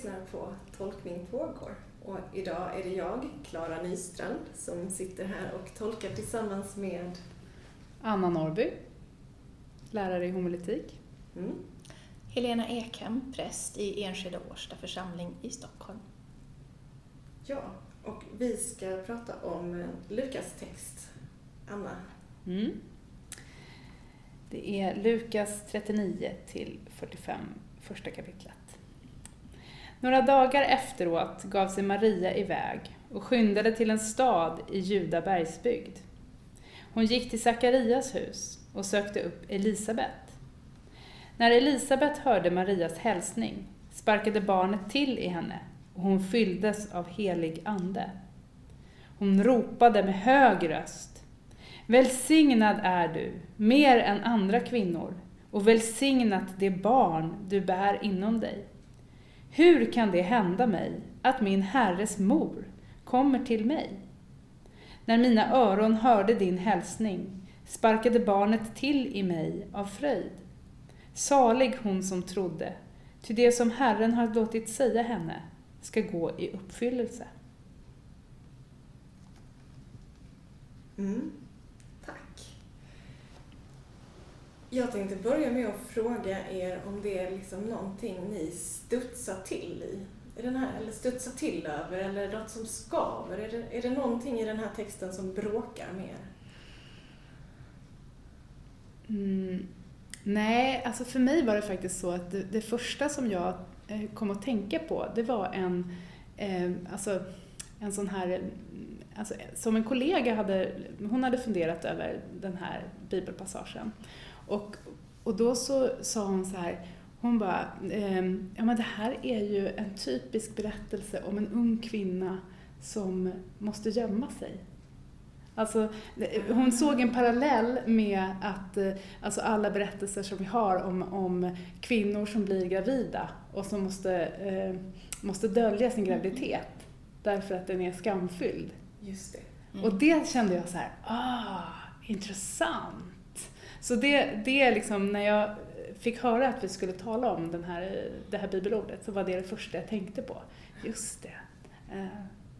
lyssnar på Tolkning pågår. Och idag är det jag, Klara Nystrand, som sitter här och tolkar tillsammans med Anna Norby, lärare i homiletik. Mm. Helena Ekhem, präst i Enskede Årsta församling i Stockholm. Ja, och vi ska prata om Lukas text. Anna? Mm. Det är Lukas 39 till 45, första kapitlet. Några dagar efteråt gav sig Maria iväg och skyndade till en stad i Juda bergsbygd. Hon gick till Sakarias hus och sökte upp Elisabet. När Elisabet hörde Marias hälsning sparkade barnet till i henne och hon fylldes av helig ande. Hon ropade med hög röst. Välsignad är du, mer än andra kvinnor, och välsignat det barn du bär inom dig. Hur kan det hända mig att min Herres mor kommer till mig? När mina öron hörde din hälsning sparkade barnet till i mig av fröjd. Salig hon som trodde, ty det som Herren har låtit säga henne ska gå i uppfyllelse. Mm. Tack. Jag tänkte börja med att fråga er om det är liksom någonting ni studsar till i, Är den här, eller studsar till över, eller något som skaver. Är det, är det någonting i den här texten som bråkar med er? Mm. Nej, alltså för mig var det faktiskt så att det, det första som jag eh, kom att tänka på, det var en, eh, alltså, en sån här, alltså, som en kollega hade, hon hade funderat över den här bibelpassagen. Och, och då så sa hon så här, hon bara, eh, ja men det här är ju en typisk berättelse om en ung kvinna som måste gömma sig. Alltså, hon såg en parallell med att eh, alltså alla berättelser som vi har om, om kvinnor som blir gravida och som måste, eh, måste dölja sin graviditet därför att den är skamfylld. Just det. Mm. Och det kände jag så här, ah, intressant. Så det, det är liksom, när jag fick höra att vi skulle tala om den här, det här bibelordet så var det det första jag tänkte på. Just det. Eh,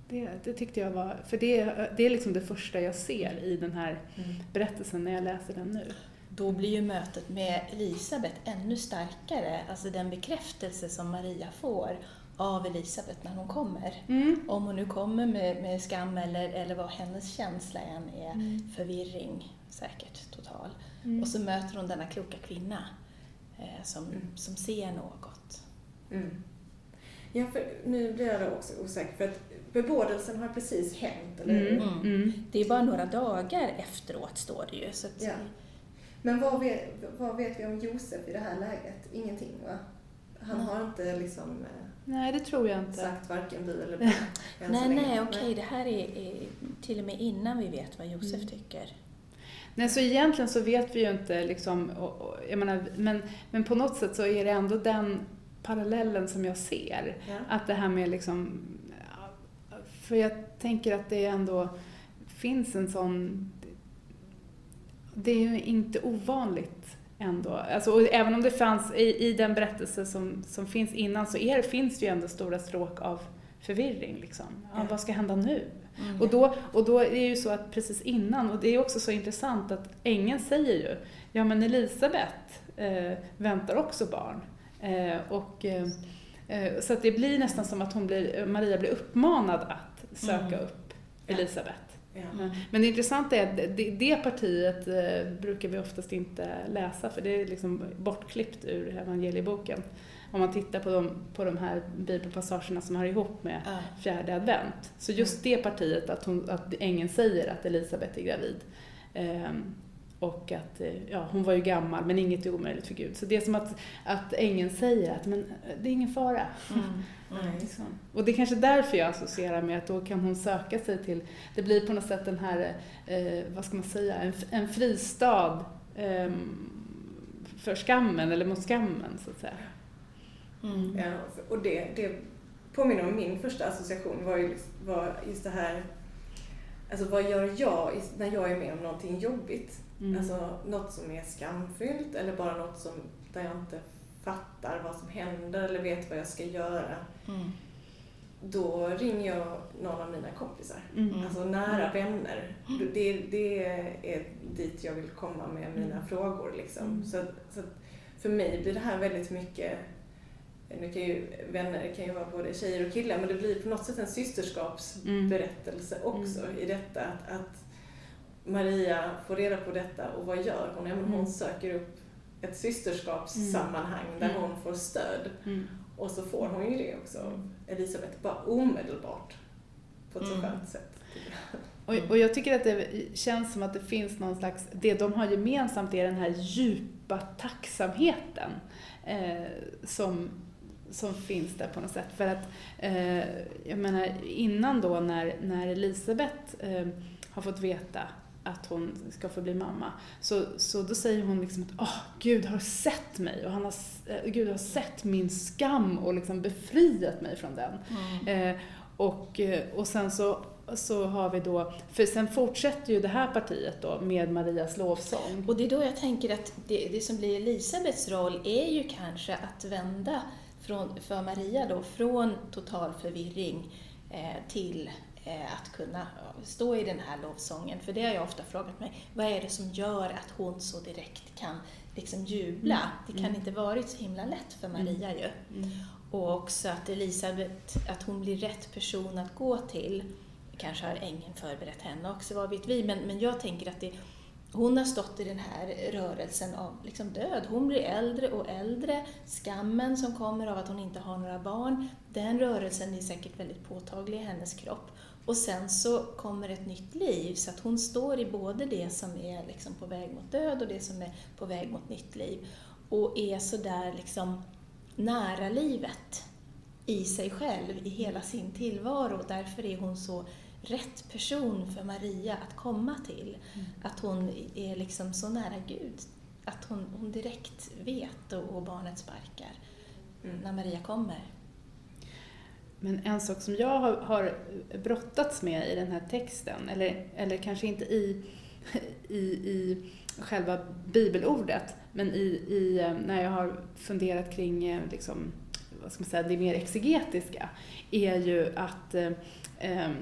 det, det, tyckte jag var, för det, det är liksom det första jag ser i den här mm. berättelsen när jag läser den nu. Då blir ju mötet med Elisabet ännu starkare, alltså den bekräftelse som Maria får av Elisabet när hon kommer. Mm. Om hon nu kommer med, med skam eller, eller vad hennes känsla än är, mm. förvirring säkert total. Mm. Och så möter hon denna kloka kvinna eh, som, mm. som ser något. Mm. Ja, för nu blir jag också osäker, för att bebådelsen har precis hänt, eller hur? Mm. Mm. Det är bara några dagar efteråt, står det ju. Så att... ja. Men vad vet, vad vet vi om Josef i det här läget? Ingenting, va? Han har inte liksom... Eh, nej, det tror jag inte. Sagt varken bu eller bä. nej, nej, okej. Okay. Det här är, är, till och med innan vi vet vad Josef mm. tycker. Nej, så egentligen så vet vi ju inte liksom, och, och, jag menar, men, men på något sätt så är det ändå den parallellen som jag ser. Ja. Att det här med liksom, för jag tänker att det ändå finns en sån, det är ju inte ovanligt ändå. Alltså, även om det fanns i, i den berättelse som, som finns innan så är, finns det ju ändå stora stråk av förvirring. Liksom. Ja, vad ska hända nu? Mm. Och, då, och då är det ju så att precis innan, och det är också så intressant att ängeln säger ju, ja men Elisabet eh, väntar också barn. Eh, och, eh, eh, så att det blir nästan som att hon blir, Maria blir uppmanad att söka mm. upp Elisabet. Ja. Men det intressanta är att det, det partiet eh, brukar vi oftast inte läsa för det är liksom bortklippt ur evangelieboken. Om man tittar på de, på de här bibelpassagerna som hör ihop med mm. fjärde advent. Så just det partiet, att, hon, att ängeln säger att Elisabet är gravid, eh, och att eh, ja, hon var ju gammal men inget är omöjligt för Gud. Så det är som att, att ängeln säger att men, det är ingen fara. Mm. Mm. liksom. Och det är kanske därför jag associerar med att då kan hon söka sig till, det blir på något sätt den här, eh, vad ska man säga, en, en fristad eh, för skammen eller mot skammen så att säga. Mm. Ja, och det, det påminner om min första association var ju var just det här, alltså vad gör jag när jag är med om någonting jobbigt? Mm. Alltså något som är skamfyllt eller bara något som, där jag inte fattar vad som händer eller vet vad jag ska göra. Mm. Då ringer jag någon av mina kompisar. Mm. Alltså nära mm. vänner. Det, det är dit jag vill komma med mina mm. frågor. Liksom. Mm. Så, så för mig blir det här väldigt mycket nu kan ju vänner kan ju vara både tjejer och killar, men det blir på något sätt en systerskapsberättelse mm. också mm. i detta. Att, att, Maria får reda på detta och vad gör hon? Ja, men hon mm. söker upp ett systerskapssammanhang mm. där hon får stöd. Mm. Och så får hon ju det också, Elisabeth, bara omedelbart. På ett så mm. skönt sätt. Och, och jag tycker att det känns som att det finns någon slags, det de har gemensamt är den här djupa tacksamheten eh, som som finns där på något sätt. För att, eh, jag menar innan då när, när Elisabeth eh, har fått veta att hon ska få bli mamma, så, så då säger hon liksom att Åh, Gud har sett mig och han har, eh, Gud har sett min skam och liksom befriat mig från den. Mm. Eh, och, eh, och sen så så har vi då, för sen fortsätter ju det här partiet då med Marias lovsång. Och det är då jag tänker att det, det som blir Elisabets roll är ju kanske att vända från, för Maria då, från total förvirring eh, till eh, att kunna stå i den här lovsången. För det har jag ofta frågat mig, vad är det som gör att hon så direkt kan liksom jubla? Mm. Det kan mm. inte varit så himla lätt för Maria ju. Mm. Och också att Elisabet, att hon blir rätt person att gå till. Kanske har ängeln förberett henne också, vad vet vi, men, men jag tänker att det hon har stått i den här rörelsen av liksom död. Hon blir äldre och äldre. Skammen som kommer av att hon inte har några barn, den rörelsen är säkert väldigt påtaglig i hennes kropp. Och sen så kommer ett nytt liv, så att hon står i både det som är liksom på väg mot död och det som är på väg mot nytt liv. Och är sådär liksom nära livet i sig själv, i hela sin tillvaro. Därför är hon så rätt person för Maria att komma till. Mm. Att hon är liksom så nära Gud. Att hon, hon direkt vet och, och barnet sparkar mm. när Maria kommer. Men en sak som jag har, har brottats med i den här texten, eller, eller kanske inte i, i, i själva bibelordet, men i, i, eh, när jag har funderat kring eh, liksom, vad ska man säga, det mer exegetiska, är ju att eh, ehm,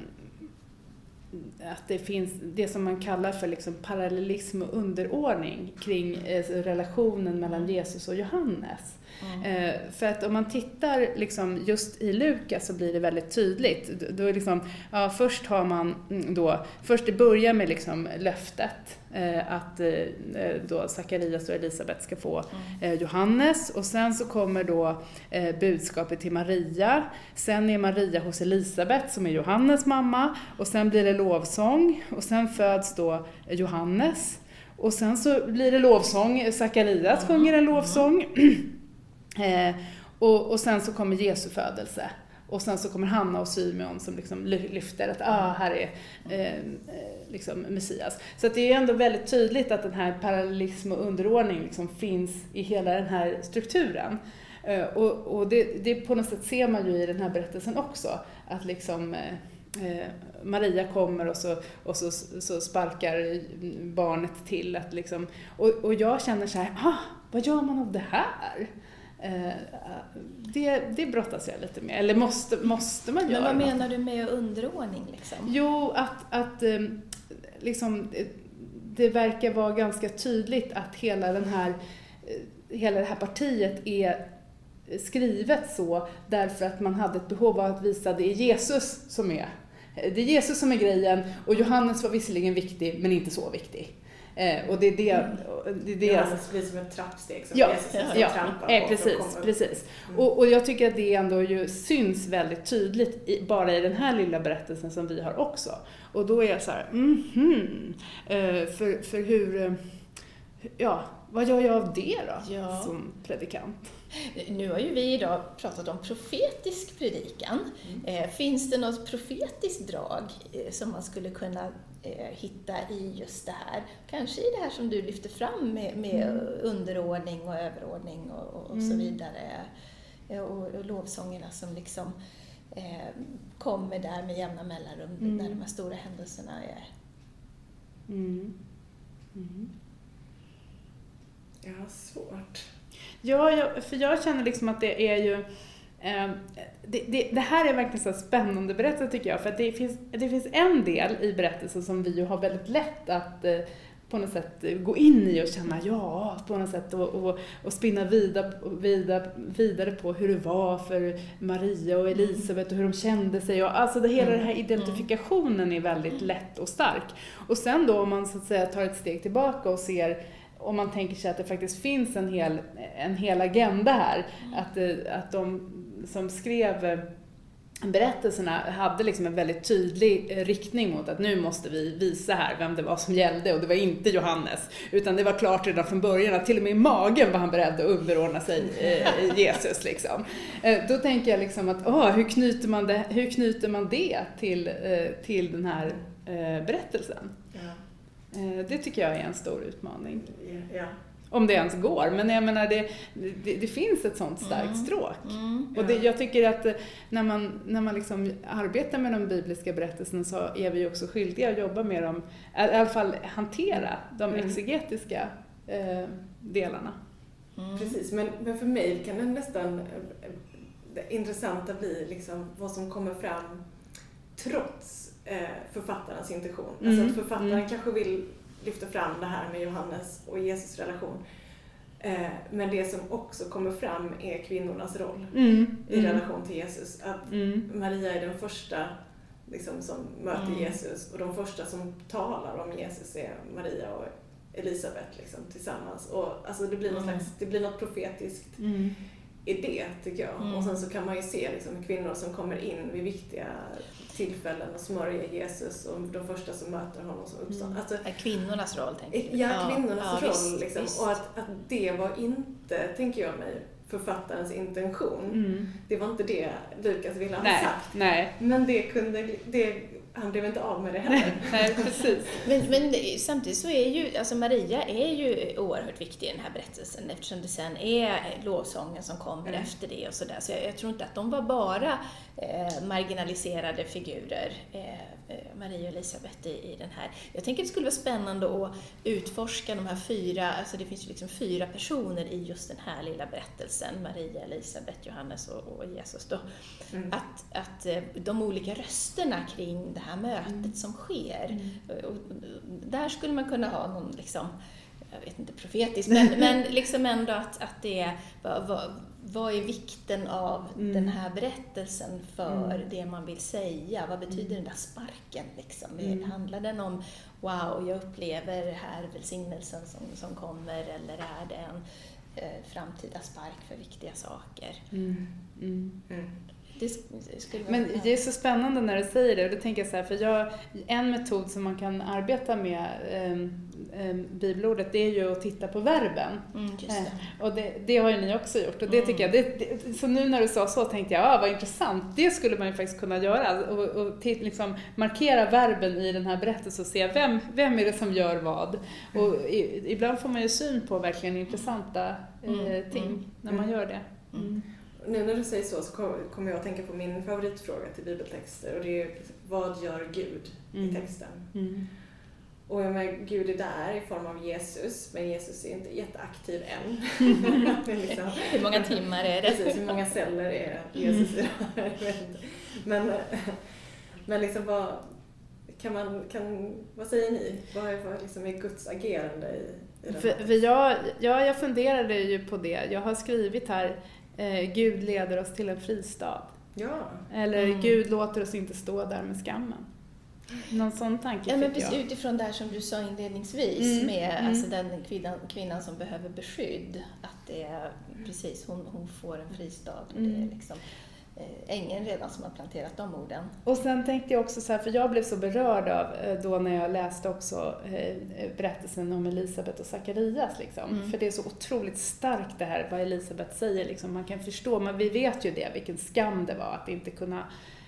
att det finns det som man kallar för liksom parallellism och underordning kring eh, relationen mellan Jesus och Johannes. Mm. För att om man tittar liksom just i Lukas så blir det väldigt tydligt. Då är liksom, ja, först har man mm, då, först det börjar med liksom löftet eh, att då Sakarias och Elisabet ska få mm. Johannes och sen så kommer då budskapet till Maria. Sen är Maria hos Elisabet som är Johannes mamma och sen blir det lovsång och sen föds då Johannes och sen så blir det lovsång, Sakarias sjunger en lovsång. Eh, och, och sen så kommer Jesu födelse. Och sen så kommer Hanna och Symeon som liksom lyfter att ah, här är eh, eh, liksom Messias. Så att det är ändå väldigt tydligt att den här parallellism och underordning liksom finns i hela den här strukturen. Eh, och, och det, det, på något sätt ser man ju i den här berättelsen också, att liksom eh Maria kommer och så, och så, så sparkar barnet till. Att liksom, och, och jag känner så här, ah, vad gör man av det här? Eh, det, det brottas jag lite med. Eller måste, måste man göra Men vad menar du med underordning? Liksom? Jo, att, att ehm, liksom, det verkar vara ganska tydligt att hela, den här, eh, hela det här partiet är skrivet så därför att man hade ett behov av att visa det är Jesus som är det är Jesus som är grejen och Johannes var visserligen viktig men inte så viktig. Eh, och det är det... Mm. Det, är det Johannes blir som ett trappsteg som ja, Jesus ja, ja, trampar eh, Precis, precis. Mm. Och, och jag tycker att det ändå ju syns väldigt tydligt i, bara i den här lilla berättelsen som vi har också. Och då är jag så här, mm -hmm. eh, för, för hur... Eh, ja, vad gör jag av det då, ja. som predikant? Nu har ju vi idag pratat om profetisk predikan. Mm. Eh, finns det något profetiskt drag eh, som man skulle kunna eh, hitta i just det här? Kanske i det här som du lyfter fram med, med mm. underordning och överordning och, och, och mm. så vidare. Och, och lovsångerna som liksom eh, kommer där med jämna mellanrum mm. när de här stora händelserna är. Mm. Mm. Ja, svårt. Ja, jag, för jag känner liksom att det är ju eh, det, det, det, här är verkligen så spännande berättelse tycker jag, för att det finns, det finns en del i berättelsen som vi ju har väldigt lätt att eh, på något sätt gå in i och känna ja, på något sätt och, och, och spinna vidare, vidare, vidare på hur det var för Maria och Elisabet och hur de kände sig. Och, alltså det, hela den här mm. identifikationen är väldigt lätt och stark. Och sen då om man så att säga tar ett steg tillbaka och ser om man tänker sig att det faktiskt finns en hel, en hel agenda här, att, eh, att de som skrev berättelserna hade liksom en väldigt tydlig riktning mot att nu måste vi visa här vem det var som gällde och det var inte Johannes. Utan det var klart redan från början att till och med i magen var han beredd att underordna sig eh, Jesus. Liksom. Eh, då tänker jag liksom att oh, hur, knyter man det, hur knyter man det till, eh, till den här berättelsen? Ja. Det tycker jag är en stor utmaning. Ja. Om det ens går, men jag menar det, det, det finns ett sånt starkt mm. stråk. Mm, ja. Och det, jag tycker att när man, när man liksom arbetar med de bibliska berättelserna så är vi också skyldiga att jobba med dem, i alla fall hantera de mm. exegetiska eh, delarna. Mm. Precis, men, men för mig kan det nästan det intressanta bli liksom vad som kommer fram trots eh, författarens intention. Alltså att författaren mm. kanske vill lyfter fram det här med Johannes och Jesus relation. Eh, men det som också kommer fram är kvinnornas roll mm. i mm. relation till Jesus. Att mm. Maria är den första liksom, som möter mm. Jesus och de första som talar om Jesus är Maria och Elisabet liksom, tillsammans. Och, alltså, det, blir något mm. slags, det blir något profetiskt mm. i det, tycker jag. Och sen så kan man ju se liksom, kvinnor som kommer in vid viktiga tillfällen och smörja Jesus och de första som möter honom som uppstånd. Mm. Alltså, kvinnornas roll, tänker du? Ja, kvinnornas ja, roll. Visst, liksom. Visst. Och att, att det var inte, tänker jag mig, författarens intention. Mm. Det var inte det Lukas ville ha nej, sagt. Nej. Men det kunde, det han blev inte av med det heller. Nej, precis. men, men samtidigt så är ju, alltså Maria är ju oerhört viktig i den här berättelsen eftersom det sen är lovsången som kommer mm. efter det och sådär. Så jag, jag, tror inte att de var bara eh, marginaliserade figurer, eh, eh Maria och Elisabet i, i den här. Jag tänker att det skulle vara spännande att utforska de här fyra, alltså det finns ju liksom fyra personer i just den här lilla berättelsen, Maria, Elisabet, Johannes och, och Jesus då. Mm. Att, att eh, de olika rösterna kring det här mötet mm. som sker, mm. och, där skulle man kunna ha någon liksom, jag vet inte profetisk, men, men liksom ändå att, att det är, vad, vad, vad är vikten av mm. den här berättelsen för mm. det man vill säga? Vad betyder mm. den där sparken? Liksom? Mm. Handlar den om wow, jag upplever här välsignelsen som, som kommer eller är det en eh, framtida spark för viktiga saker? Mm. Mm. Det Men det är så spännande när du säger det och då tänker jag så här, för jag, en metod som man kan arbeta med eh, bibelordet det är ju att titta på verben. Mm, det. Eh, och det, det, har ju ni också gjort och det mm. tycker jag, det, det, så nu när du sa så tänkte jag, ah, vad intressant, det skulle man ju faktiskt kunna göra och, och liksom markera verben i den här berättelsen och se vem, vem är det som gör vad. Och i, ibland får man ju syn på verkligen intressanta eh, mm, ting mm, när man gör det. Mm nu när du säger så så kommer jag att tänka på min favoritfråga till bibeltexter och det är vad gör Gud mm. i texten? Mm. Och jag menar, Gud är där i form av Jesus, men Jesus är inte jätteaktiv än. liksom, hur många timmar är det? Precis, hur många celler är Jesus idag? men, men liksom vad, kan man, kan, vad säger ni? Vad är, vad liksom är Guds agerande i, i för, för jag, ja, jag funderade ju på det. Jag har skrivit här eh, Gud leder oss till en fristad. Ja. Eller mm. Gud låter oss inte stå där med skammen. Någon sån tanke ja, men precis, jag. Utifrån det här som du sa inledningsvis mm. med mm. Alltså den kvinnan, kvinnan som behöver beskydd. Att det är precis, hon, hon får en fristad. Mm. Det är liksom, Eh, ängen redan som har planterat de orden. Och sen tänkte jag också så här, för jag blev så berörd av eh, då när jag läste också eh, berättelsen om Elisabet och Sakarias. Liksom. Mm. För det är så otroligt starkt det här vad Elisabet säger. Liksom. Man kan förstå, men vi vet ju det, vilken skam det var att inte kunna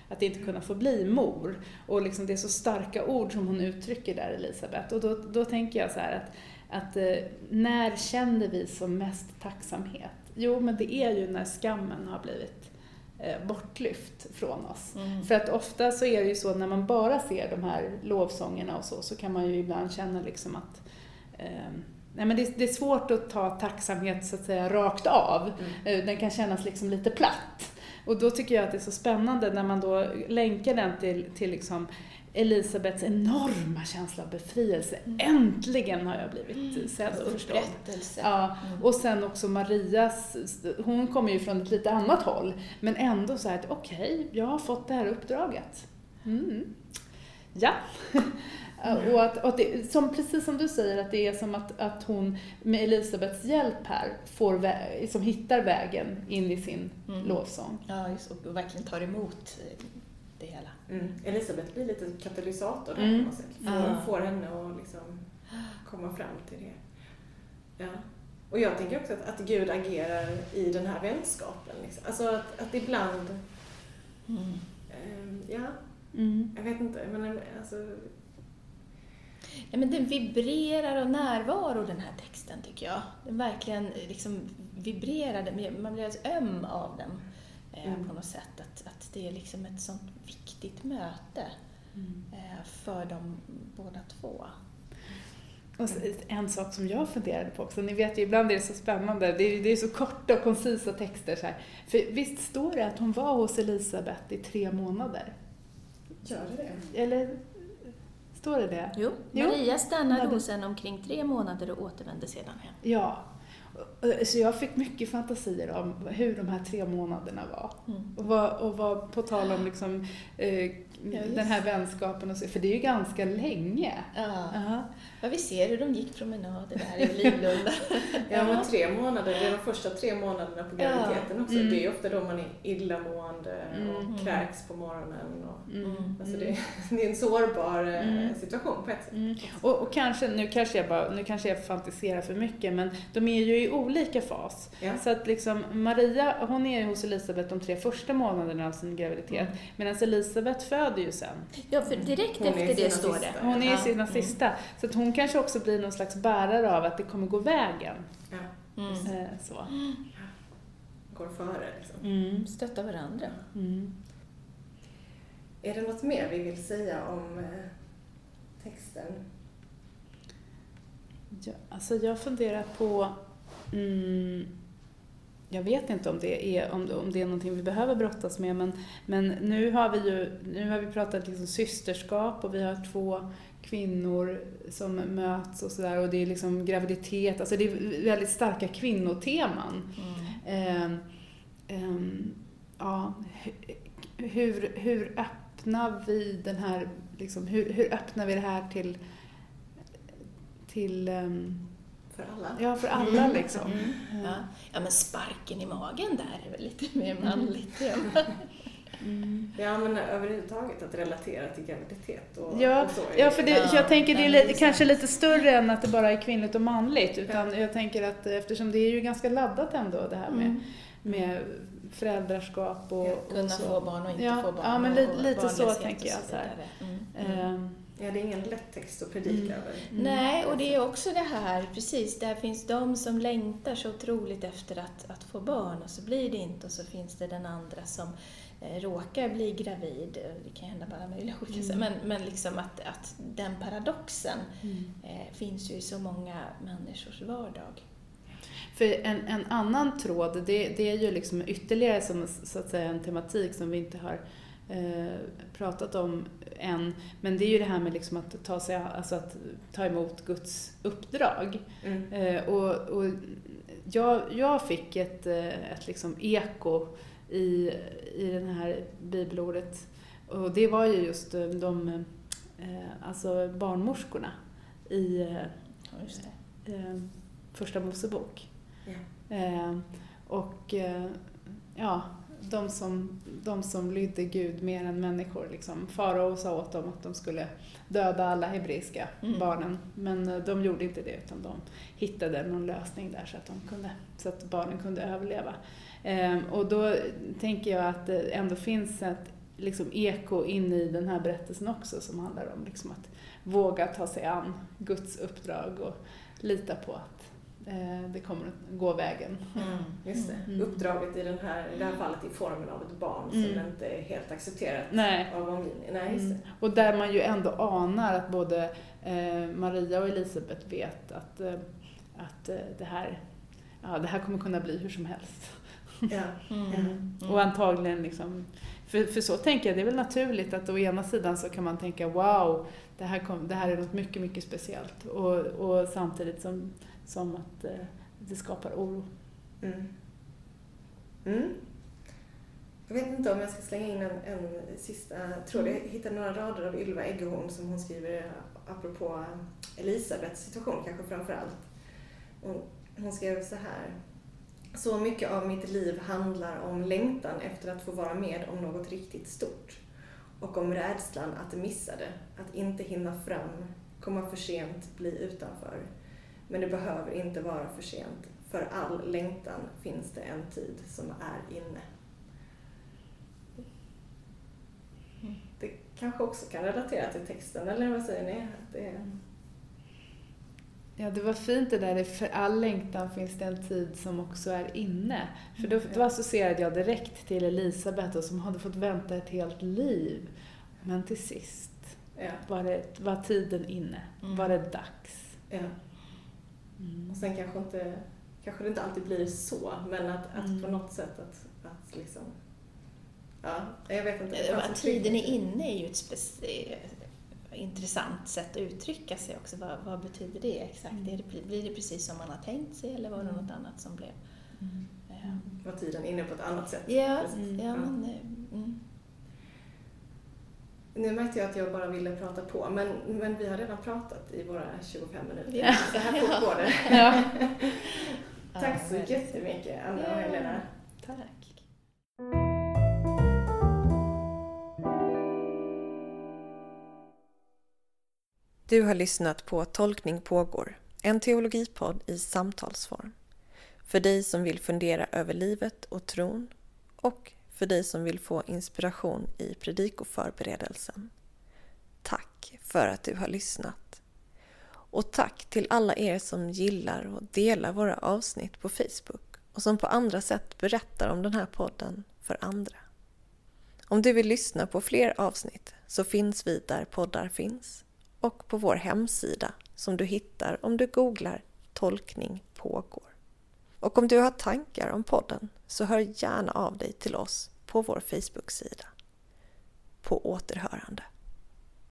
att inte kunna få bli mor. Och liksom det är så starka ord som hon uttrycker där, Elisabet. Och då, då tänker jag så här att, att när känner vi som mest tacksamhet? Jo, men det är ju när skammen har blivit Eh, bortlyft från oss. Mm. För att ofta så är det ju så när man bara ser de här lovsångerna och så, så kan man ju ibland känna liksom att eh, nej men det, det, är svårt att ta tacksamhet så att säga rakt av. Mm. Den kan kännas liksom lite platt. Och då tycker jag att det är så spännande när man då länkar den till, till liksom Elisabets enorma känsla av befrielse. Mm. Äntligen har jag blivit mm. sedd och förstådd. Ja. Mm. Och sen också Marias, hon kommer ju från ett lite annat håll, men ändå så här att okej, okay, jag har fått det här uppdraget. Mm. Ja. Mm. Och att, och att det, som, precis som du säger, att det är som att, att hon med Elisabets hjälp här får vä som hittar vägen in i sin mm. lovsång. Ja, just, och verkligen tar emot eh, det hela. Mm. Elisabeth blir lite katalysator där mm. på något sätt. Får, ja. får henne att liksom komma fram till det. Ja. Och jag tänker också att, att Gud agerar i den här vänskapen. Liksom. Alltså att, att ibland... Mm. Eh, ja, mm. jag vet inte. Men alltså, Ja, men den vibrerar av närvaro, den här texten, tycker jag. Den verkligen liksom vibrerar, man blir alldeles öm av den eh, mm. på något sätt. Att, att det är liksom ett sånt viktigt möte mm. eh, för dem båda två. Och en sak som jag funderade på också, ni vet ju ibland är det så spännande, det är, det är så korta och koncisa texter så här. För visst står det att hon var hos Elisabet i tre månader? Gör det det? Eller Står det det? Jo, Maria stannade hos henne omkring tre månader och återvände sedan hem. Ja, så jag fick mycket fantasier om hur de här tre månaderna var. Mm. Och, var och var på tal om liksom, eh, ja, den här vänskapen och så, för det är ju ganska länge. Ja. Uh -huh. ja, vi ser hur de gick promenader där i Livlunda. ja, men tre månader, det är de första tre månaderna på graviditeten ja. också. Mm. Det är ofta då man är illamående och mm. kräks på morgonen. Och, mm. alltså det, det, är en sårbar eh, mm. situation på ett sätt. Mm. Och, och, kanske, nu kanske, jag bara, nu kanske jag fantiserar för mycket, men de är ju i olika fas. Ja. Så att liksom Maria, hon är hos Elisabet de tre första månaderna av sin graviditet, mm. medan Elisabet föder ju sen. Ja, för direkt hon efter det står det. Hon är i sina ja. sista. Så att hon kanske också blir någon slags bärare av att det kommer gå vägen. Ja. Mm. Eh, så. Går före liksom. Mm. Stötta varandra. Mm. Är det något mer vi vill säga om eh, texten? Ja, alltså jag funderar på mm, jag vet inte om det är, om, om det är någonting vi behöver brottas med men, men nu har vi ju nu har vi pratat liksom systerskap och vi har två kvinnor som möts och sådär och det är liksom graviditet, alltså det är väldigt starka kvinnoteman. Mm. Eh, eh, ja, hur, hur öppnar vi den här, liksom, hur, hur öppnar vi det här till, till um, för alla. Ja, för alla mm. liksom. Mm. Ja. ja, men sparken i magen där är väl lite mer manligt. Ja. Mm. Ja, men överhuvudtaget att relatera till graviditet och, ja, och så. Ja, för det, ja, jag tänker det är lite, kanske lite större än att det bara är kvinnligt och manligt. Utan ja. jag tänker att eftersom det är ju ganska laddat ändå det här med, mm. med föräldraskap och, ja, Kunna och så. få barn och inte ja, få barn. Ja, men lite, lite så tänker jag. Så här. Mm. Det är ingen lätt text att predika mm. över. Mm. Nej, och det är också det här, precis, där finns de som längtar så otroligt efter att, att få barn och så blir det inte och så finns det den andra som eh, råkar bli gravid. Det kan hända på alla möjliga olika sätt, mm. men, men liksom att, att den paradoxen mm. eh, finns ju i så många människors vardag. För en, en annan tråd, det, det är ju liksom ytterligare som, så att säga, en tematik som vi inte har eh, pratat om än. Men det är ju det här med liksom att, ta sig, alltså att ta emot Guds uppdrag. Mm. Eh, och, och jag, jag fick ett, eh, ett liksom eko i, i det här bibelordet. Och det var ju just eh, de eh, alltså barnmorskorna i ja, eh, Första Mosebok. Yeah. och ja, de som, de som lydde Gud mer än människor. Liksom. Farao sa åt dem att de skulle döda alla hebreiska mm. barnen, men eh, de gjorde inte det utan de hittade någon lösning där så att, de kunde, så att barnen kunde överleva. Ehm, och då tänker jag att det ändå finns ett liksom, eko in i den här berättelsen också som handlar om liksom, att våga ta sig an Guds uppdrag och lita på att det kommer att gå vägen. Mm, just det. Mm. Uppdraget i, den här, i det här fallet i formen av ett barn mm. som inte är helt accepterat Nej. av omgivningen. Nej, just mm. det. Och där man ju ändå anar att både eh, Maria och Elisabet vet att, eh, att eh, det här, ja, det här kommer kunna bli hur som helst. Ja. Mm. Mm. Och antagligen liksom, för, för så tänker jag, det är väl naturligt att å ena sidan så kan man tänka wow, det här, kom, det här är något mycket, mycket speciellt. Och, och samtidigt som, som att eh, det skapar oro. Mm. Mm. Jag vet inte om jag ska slänga in en, en sista tråd. Jag hittade några rader av Ylva Eggehorn som hon skriver apropå Elisabeths situation kanske framför allt. Hon, hon skrev så här. Så mycket av mitt liv handlar om längtan efter att få vara med om något riktigt stort. Och om rädslan att missa det, att inte hinna fram, komma för sent, bli utanför. Men det behöver inte vara för sent. För all längtan finns det en tid som är inne. Det kanske också kan relatera till texten, eller vad säger ni? Det. Ja, det var fint det där, för all längtan finns det en tid som också är inne. För då, då associerade jag direkt till Elisabet som hade fått vänta ett helt liv. Men till sist ja. var, det, var tiden inne, mm. var det dags. Ja. Mm. Och sen kanske, inte, kanske det inte alltid blir så, men att, att mm. på något sätt att, att liksom Ja, jag vet inte. Att tiden är inne är ju ett speciellt intressant sätt att uttrycka sig också. Vad, vad betyder det exakt? Mm. Det, blir det precis som man har tänkt sig eller var det mm. något annat som blev? Mm. Ja. Var tiden inne på ett annat sätt? Ja, ja men... Nu märkte jag att jag bara ville prata på, men, men vi har redan pratat i våra 25 minuter. Ja. Så här fort går det. Ja. Tack så jättemycket, Anna och Helena. Tack. Du har lyssnat på Tolkning pågår, en teologipodd i samtalsform. För dig som vill fundera över livet och tron och för dig som vill få inspiration i predikoförberedelsen. Tack för att du har lyssnat. Och tack till alla er som gillar och delar våra avsnitt på Facebook och som på andra sätt berättar om den här podden för andra. Om du vill lyssna på fler avsnitt så finns vi där poddar finns och på vår hemsida som du hittar om du googlar Tolkning pågår. Och om du har tankar om podden så hör gärna av dig till oss på vår Facebook-sida. På återhörande.